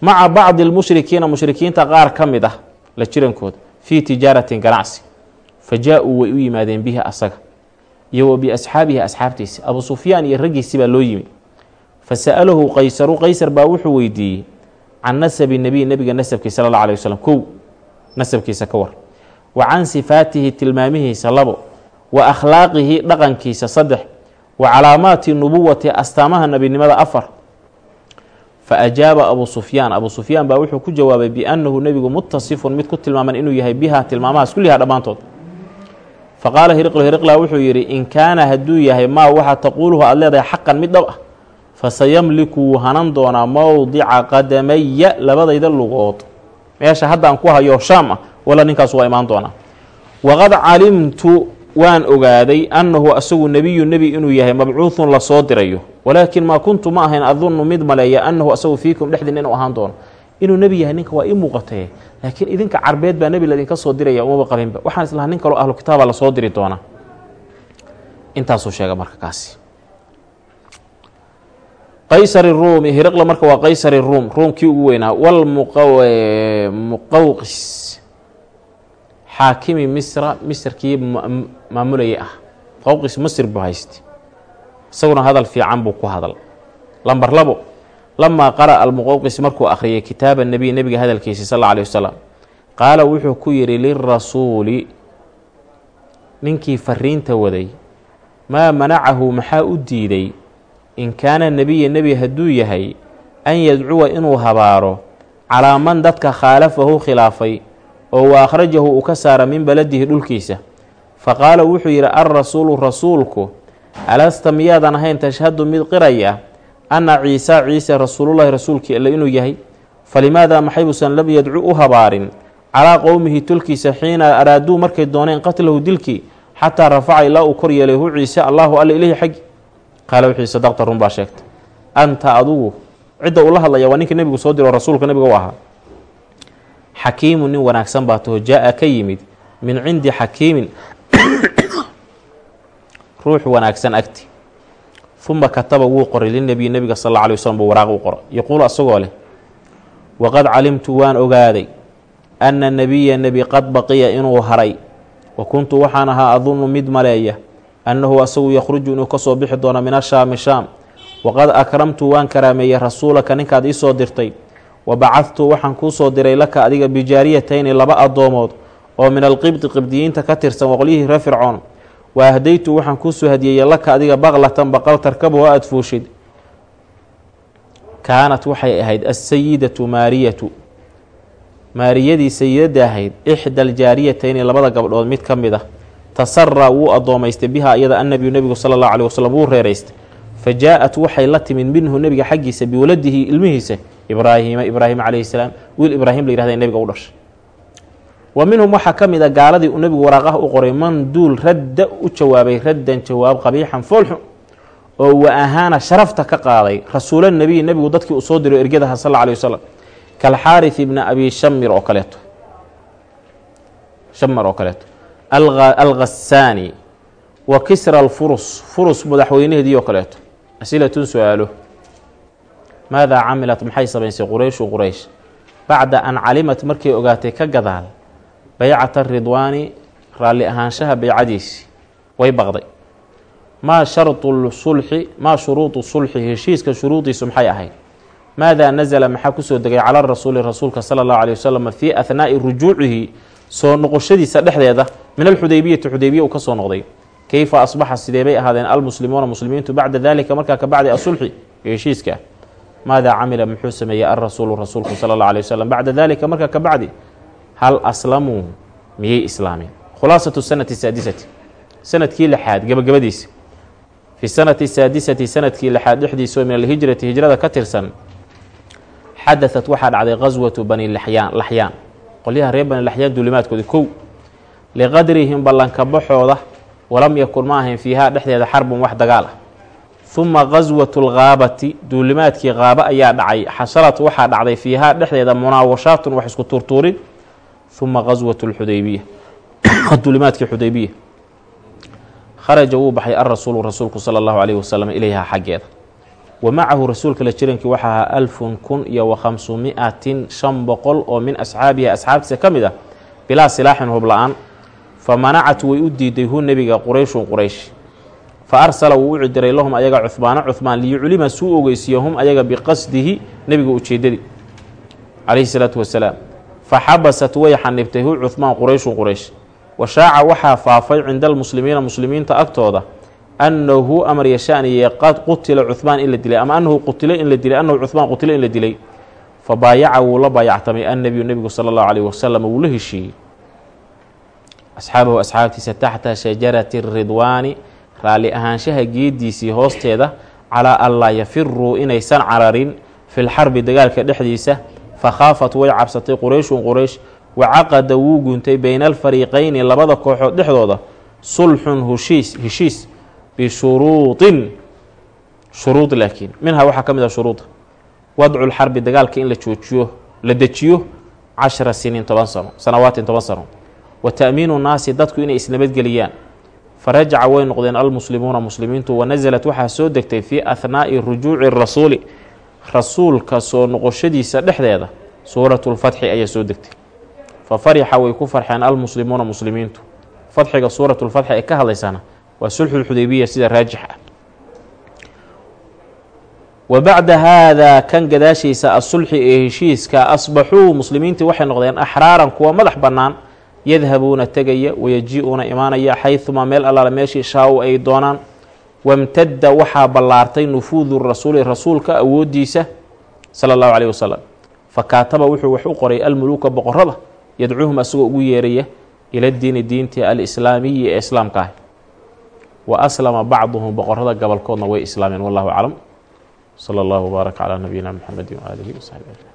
maca bacdi almushrikiina mushrikiinta qaar ka mid ah la jirankooda fii tijaaratin ganacsi. Fa jaa-uu way u yimaadeen bihi asaga iyo wa biasxaabihi asxaabtiisi abu sufyaan iyo raggiisi baa loo yimi fa sa'alahu qaysaru qaysar baa wuxuu weydiiyey can nasabi nebiy nebiga nasabkiisa sala alla alay wasalam kow nasabkiisa ka war. Wa can sifaatihi tilmaamihiisa labo wa akhlaaqihi dhaqankiisa saddex wa calaamaati nubuwati astaamaha nebinimada afar fa ajaaba abu sufyaan abu sufyaan baa wuxuu ku jawaabay biannahu nebigu mutasifun mid ku tilmaaman inuu yahay biha tilmaamahaas kullihaa dhammaantood fa qaala hiriqlu hiriqla wuxuu yidhi in kaana hadduu yahay maa waxa taquuluhu aada leedahay xaqan mid dhab ah fa sayamliku wuu hanan doonaa mowdica qadamaya labadayda lugood meesha haddaan ku hayo shaam ah wala ninkaas waa imaan doonaa waqad calimtu waan ogaaday annahu asagu nebiyu nebi inuu yahay mabcuuhun la soo dirayo. Walaakin maa kuntu ma ahayn adunnu mid maleeya annahu asagu fiikum dhexdiin inuu ahaan doono. Inuu nebi yahay ninka waa ii muuqataye laakiin idinka carbeed baa nebi laydinka soo diraya umaba qabinba waxaan islahaa nin kaloo ahlu kitaaba la soo diri doonaa. Intaasuu sheega marka kaasi. Qaysar ruumi hiriqla marka waa qaysar ruum. Ruumkii ugu weynaa. Walmuqawqis xaakimi misra misrkii maamulayay ah. Muqawqis masr buu hayste isaguna hadal fiican buu ku hadal. Lamber labo lamaa qara'a almuqawqis markuu akhriyay kitaaba nebiy nebiga hadalkiisa sal alla alay wasalam qaala wuxuu ku yidhi lirasuuli ninkii fariinta waday maa manacahu maxaa u diiday? In kaana nebiya nebi hadduu yahay an yadcuwa inuu habaaro calaa man dadka khaalafahu khilaafay oo wa akhrajahu uu ka saara min beladihi dhulkiisa. Fa qaala wuxuu yidhi alrasuulu rasuulku alasta miyaadan ahayn tashhadu mid qiraya anna ciisa ciise rasuulullahi rasuulkii alle inuu yahay? Falimaadaa maxaybuusan lam yadcu u habaarin? Calaa qowmihi tulkiisa xiina araaduu markay dooneen qatlahu dilkii xataa rafaca ilaa uu kor yeelay hu ciise allaahu alle ileyhi xaggi qaala wuxuu sadaqta run baa sheegtay. Anta adugu cidda uu la hadlaya waa ninka nebigu soo diro rasuulka nebiga u ahaa xakiimu nin wanaagsan baa taho jaa-a ka yimid min cindi xakiimin *coughs* ruux wanaagsan agti. Uma kataba wuu qoray linebiyi nebiga sal alla alay waslm buu waraaq u qora yaquulu asagoo leh waqad calimtu waan ogaaday anna nebiya nebi qad baqiya inuu haray wa kuntu waxaan ahaa adunnu mid maleeya annahu asagu yakhruju inuu ka soo bixi doono min ashaami shaam. Waqad akramtu waan karaameeyey rasuulaka ninkaad ii soo dirtay wa bacadtu waxaan kuu soo diray laka adiga bijaariyatayni laba addoomood oo min alqibdi qibdiyiinta ka tirsan waqlyihii ree fircoon. Wa ahdaytu waxaan kuusoo hadiyeeyey laka adiga baqlatan baqal tarkaba oo aada fuushid. Kaanat waxay ahayd assayidatu maariyatu. Maariyadii sayidadda ahayd ixda aljaariyatayni labada gabdhood mid ka mid ah. Tasara wuu addoomaystay bihaa iyada annabiyu nebigu sala allahu caleyh wasalam wuu reeraystay. Fa jaa-at waxay la timid minhu nebiga xaggiisa biwaladihi ilmihiisa ibraahiima ibraahim calayhi salaam wiil ibraahim la yihahda nebiga u dhashay. Wa minhum waxaa ka mid a gaaladii uu nebigu waraaqaha u qoray man duul radda u jawaabay raddan jawaab qabiixan foolxun oo wa ahaana sharafta ka qaaday rasuula nebiyi nebigu dadkii uu soo diro ergadaha sal alay wasalam kalxaaris ibni abi shamir oo kaleeto. Shamir oo kaleeto. Alghasaani wa kisra alfurus furus madaxweynaheedii oo kaleeto. Asilatun su'aalo maadaa camilat maxay samaysay qurayshu quraysh bacda an calimat markay ogaatay ka gadaal baycata ridwaani raalli ahaanshaha baycadiisi way baqday maa shardu sulxi maa shuruudu sulxi heshiiska shuruudiisu maxay ahayd maadaa nasala maxaa ku soo degay cala rasuuli rasuulka sala allahu aleyh wasalam fii ahnaa'i rujuucihi soo noqoshadiisa dhexdeeda min alxudaybiyati xudaybiya uu ka soo noqday keyfa asbaxa sidee bay ahaadeen almuslimuuna muslimiintu bacda dalika markaa ka bacdi asulxi heshiiska maadaa camila muxuu sameeyey alrasuulu rasuulku sala allah alay wasalam bacda dalika markaa ka bacdi hal aslamuu miyay islaameen khulaasatu sanati saadisati sannadkii lixaad gebagabadiisa fi sanati saadisati sannadkii lixaad dhexdiisa oo min alhijrati hijrada ka tirsan xadaثat waxaa dhacday qaswatu bani laxyaan laxyaan qolyaha reer bani laxyaan duulimaadkooda kow liqadrihim ballanka baxooda walam yakun ma ahayn fiihaa dhexdeeda xarbun wax dagaal ah uma qaswatu lghaabati duulimaadkii qaaba ayaa dhacay. Xasalat waxaa dhacday fiihaa dhexdeeda munaawashaatun wax isku tuurtuurin. Uma qaswatu lxudaybiya *coughs* duulimaadkii xudaybiya kharaja wuu baxay alrasuulu rasuulku sala allahu calayhi wasalam ilayha xaggeeda. Wa macahu rasuulka la jirankii waxaa ahaa alfun kun iyo wa khamsumi'atin shan boqol oo min asxaabihi asxaabtiisa ka mid ah bilaa silaaxin hubla-aan. Fa manacat way u diiday hu nebiga qurayshun quraysh fa arsala wuu u cidiray lahum ayaga cuhmaana cuhmaan liyuclima suu ogeysiiyo hum ayaga biqasdihi nebiga ujeeddadii calayhi salaatu wasalaam fa xabasat way xanibtay hu cuhmaan qurayshun quraysh. Wa shaaca waxaa faafay cinda almuslimiina muslimiinta agtooda annahu amar yashaaniye qad qutila cuhmaan in la dilay ama anahu qutila in la dilay annahu cuhmaan qutila in la dilay. Fa baayaca wuu la baayactamay annebiyu nebigu sala allahu calayhi wasalam wuu la heshiiyey. Asxaabahu asxaabtiisa taxta shajarati ridwaani raalli ahaanshaha geediisii hoosteeda calaa an laa yafiruu inaysan cararin fi lxarbi dagaalka dhexdiisa fa khaafat way cabsatay qurayshun quraysh wa caqada wuu guuntay bayna alfariiqayni labada kooxood dhexdooda sulxun heshiis heshiis bishuruudin shuruud laakiin. Minhaa waxaa ka mid ah shuruuda wadcu lxarbi dagaalka in la joojiyo la dejiyo cashara siniin toban sano sanawaatin toban sano. Wa ta'miinu naasi dadku inay isnabadgeliyaan farajaca way noqdeen almuslimuuna muslimiintu wa nasalat waxaa soo degtay fii ahnaa'i rujuuci rasuuli. Rasuulka soo noqoshadiisa dhexdeeda suuratulfatxi ayaa soo degtay. Fa farixa way ku farxeen almuslimuuna muslimiintu. Fadxiga suuratulfatxi ay ka hadlaysana waa sulxulxudaybiya sida raajix ah. Wa bacda haadaa kan gadaashiisa asulxi ee heshiiska asbaxuu muslimiintii waxay noqdeen axraaran kuwa madax bannaan yadhabuuna tegaya wayaji-uuna imaanaya xaydumaa meel allaale meeshii shaa-u ay doonaan. Wamtadda waxaa ballaartay nufuudu rasuuli rasuulka awooddiisa sala allahu caleyhi wasalam fa kaataba wuxuu wax u qoray almuluuka boqorada yadcuuhum asagoo ugu yeeraya ila diini diintii alislaamiyi ee islaamka ah. Wa aslama bacduhum boqorada gobolkoodna way islaameen wallahu aclam. Sala allahu wbaarak calaa nabiyina mxamedi waaalihi wasaxbi ajmain